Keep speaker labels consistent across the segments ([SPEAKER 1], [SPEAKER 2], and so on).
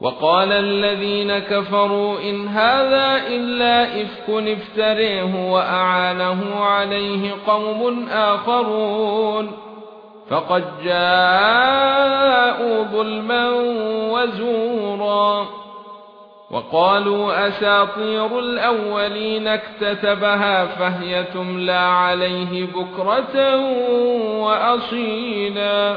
[SPEAKER 1] وقال الذين كفروا إن هذا إلا إفك افتريه وأعانه عليه قوم آخرون فقد جاءوا ظلما وزورا وقالوا أساطير الأولين اكتتبها فهي تملى عليه بكرة وأصيلا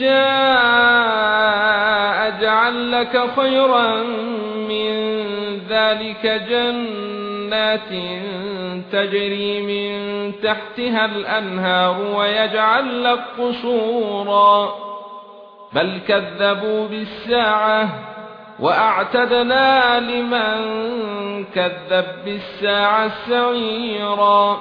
[SPEAKER 1] شاء جعل لك خيرا من ذلك جنات تجري من تحتها الأنهار ويجعل لك قصورا. بل كذبوا بالساعة وأعتدنا لمن كذب بالساعة سعيرا.